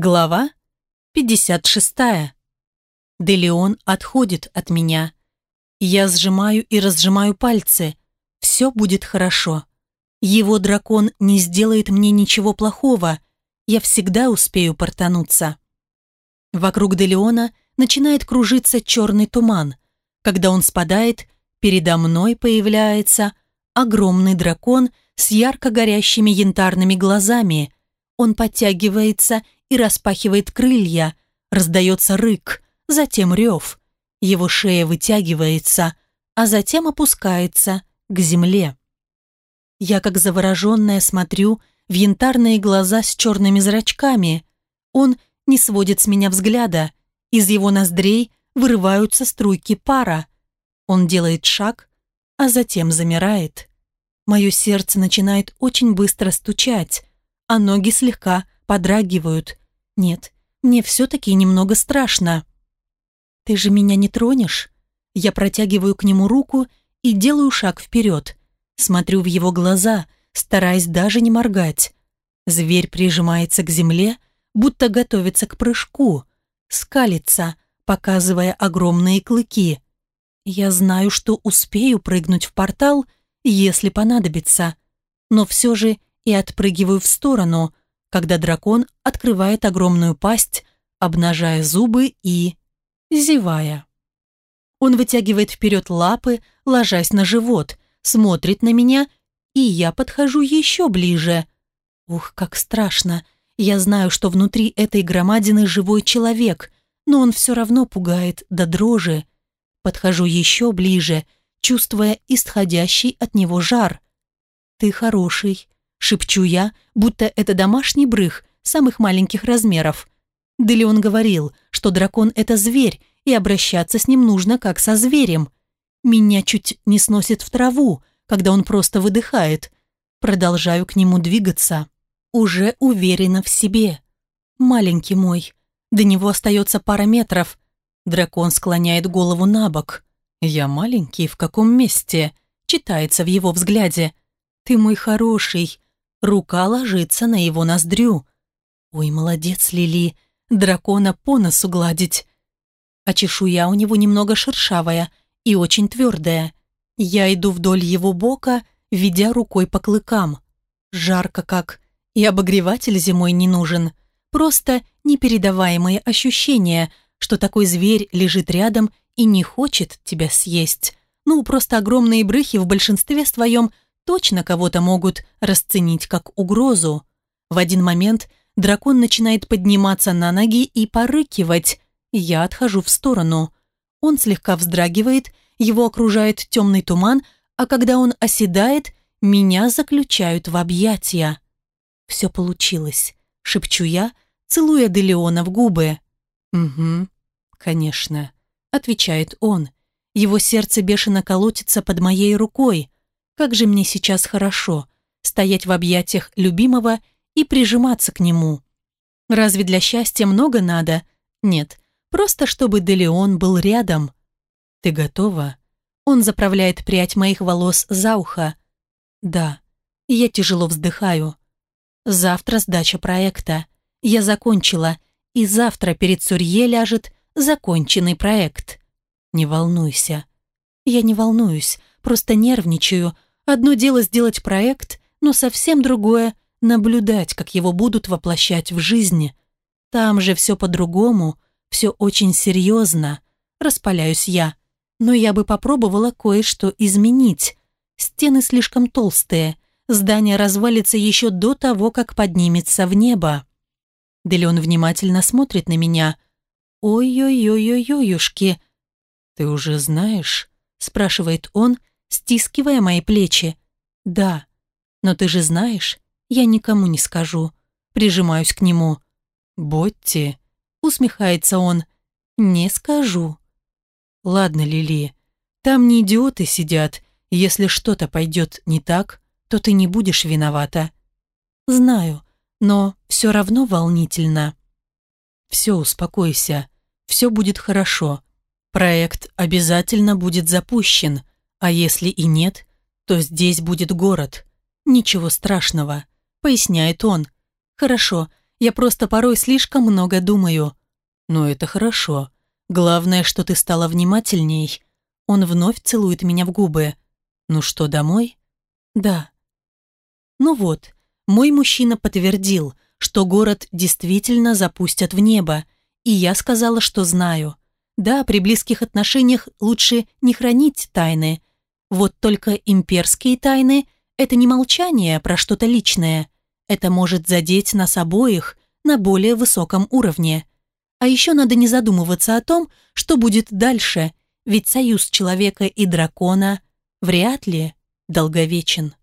Глава 56. Делеон отходит от меня. Я сжимаю и разжимаю пальцы. Все будет хорошо. Его дракон не сделает мне ничего плохого. Я всегда успею портануться. Вокруг Делеона начинает кружиться черный туман. Когда он спадает, передо мной появляется огромный дракон с ярко горящими янтарными глазами. Он подтягивается и распахивает крылья. Раздается рык, затем рев. Его шея вытягивается, а затем опускается к земле. Я как завороженная смотрю в янтарные глаза с черными зрачками. Он не сводит с меня взгляда. Из его ноздрей вырываются струйки пара. Он делает шаг, а затем замирает. Мое сердце начинает очень быстро стучать, а ноги слегка подрагивают. Нет, мне все-таки немного страшно. Ты же меня не тронешь? Я протягиваю к нему руку и делаю шаг вперед. Смотрю в его глаза, стараясь даже не моргать. Зверь прижимается к земле, будто готовится к прыжку. Скалится, показывая огромные клыки. Я знаю, что успею прыгнуть в портал, если понадобится. Но все же и отпрыгиваю в сторону, когда дракон открывает огромную пасть, обнажая зубы и... зевая. Он вытягивает вперед лапы, ложась на живот, смотрит на меня, и я подхожу еще ближе. Ух, как страшно. Я знаю, что внутри этой громадины живой человек, но он все равно пугает до дрожи. Подхожу еще ближе, чувствуя исходящий от него жар. «Ты хороший», Шепчу я, будто это домашний брых самых маленьких размеров. Делеон говорил, что дракон – это зверь, и обращаться с ним нужно как со зверем. Меня чуть не сносит в траву, когда он просто выдыхает. Продолжаю к нему двигаться. Уже уверена в себе. Маленький мой. До него остается пара метров. Дракон склоняет голову на бок. «Я маленький, в каком месте?» Читается в его взгляде. «Ты мой хороший. Рука ложится на его ноздрю. «Ой, молодец, Лили, дракона по носу гладить!» А чешуя у него немного шершавая и очень твердая. Я иду вдоль его бока, ведя рукой по клыкам. Жарко как, и обогреватель зимой не нужен. Просто непередаваемые ощущения, что такой зверь лежит рядом и не хочет тебя съесть. Ну, просто огромные брыхи в большинстве своем – точно кого-то могут расценить как угрозу. В один момент дракон начинает подниматься на ноги и порыкивать. Я отхожу в сторону. Он слегка вздрагивает, его окружает темный туман, а когда он оседает, меня заключают в объятия. «Все получилось», — шепчу я, целуя Делеона в губы. «Угу, конечно», — отвечает он. Его сердце бешено колотится под моей рукой. Как же мне сейчас хорошо стоять в объятиях любимого и прижиматься к нему. Разве для счастья много надо? Нет, просто чтобы Делеон был рядом. Ты готова? Он заправляет прядь моих волос за ухо. Да, я тяжело вздыхаю. Завтра сдача проекта. Я закончила, и завтра перед Сурье ляжет законченный проект. Не волнуйся. Я не волнуюсь, просто нервничаю, Одно дело сделать проект, но совсем другое — наблюдать, как его будут воплощать в жизни. Там же все по-другому, все очень серьезно. Распаляюсь я. Но я бы попробовала кое-что изменить. Стены слишком толстые, здание развалится еще до того, как поднимется в небо. Делен внимательно смотрит на меня. «Ой-ой-ой-ой-ой-ушки!» «Ты уже знаешь?» – спрашивает он, стискивая мои плечи. «Да, но ты же знаешь, я никому не скажу». Прижимаюсь к нему. «Ботти», — усмехается он, — «не скажу». «Ладно, Лили, там не идиоты сидят. Если что-то пойдет не так, то ты не будешь виновата». «Знаю, но все равно волнительно». «Все, успокойся, все будет хорошо. Проект обязательно будет запущен. А если и нет, то здесь будет город. Ничего страшного, поясняет он. Хорошо, я просто порой слишком много думаю. Но это хорошо. Главное, что ты стала внимательней. Он вновь целует меня в губы. Ну что, домой? Да. Ну вот, мой мужчина подтвердил, что город действительно запустят в небо, и я сказала, что знаю. Да, при близких отношениях лучше не хранить тайны, вот только имперские тайны – это не молчание про что-то личное. Это может задеть нас обоих на более высоком уровне. А еще надо не задумываться о том, что будет дальше, ведь союз человека и дракона вряд ли долговечен.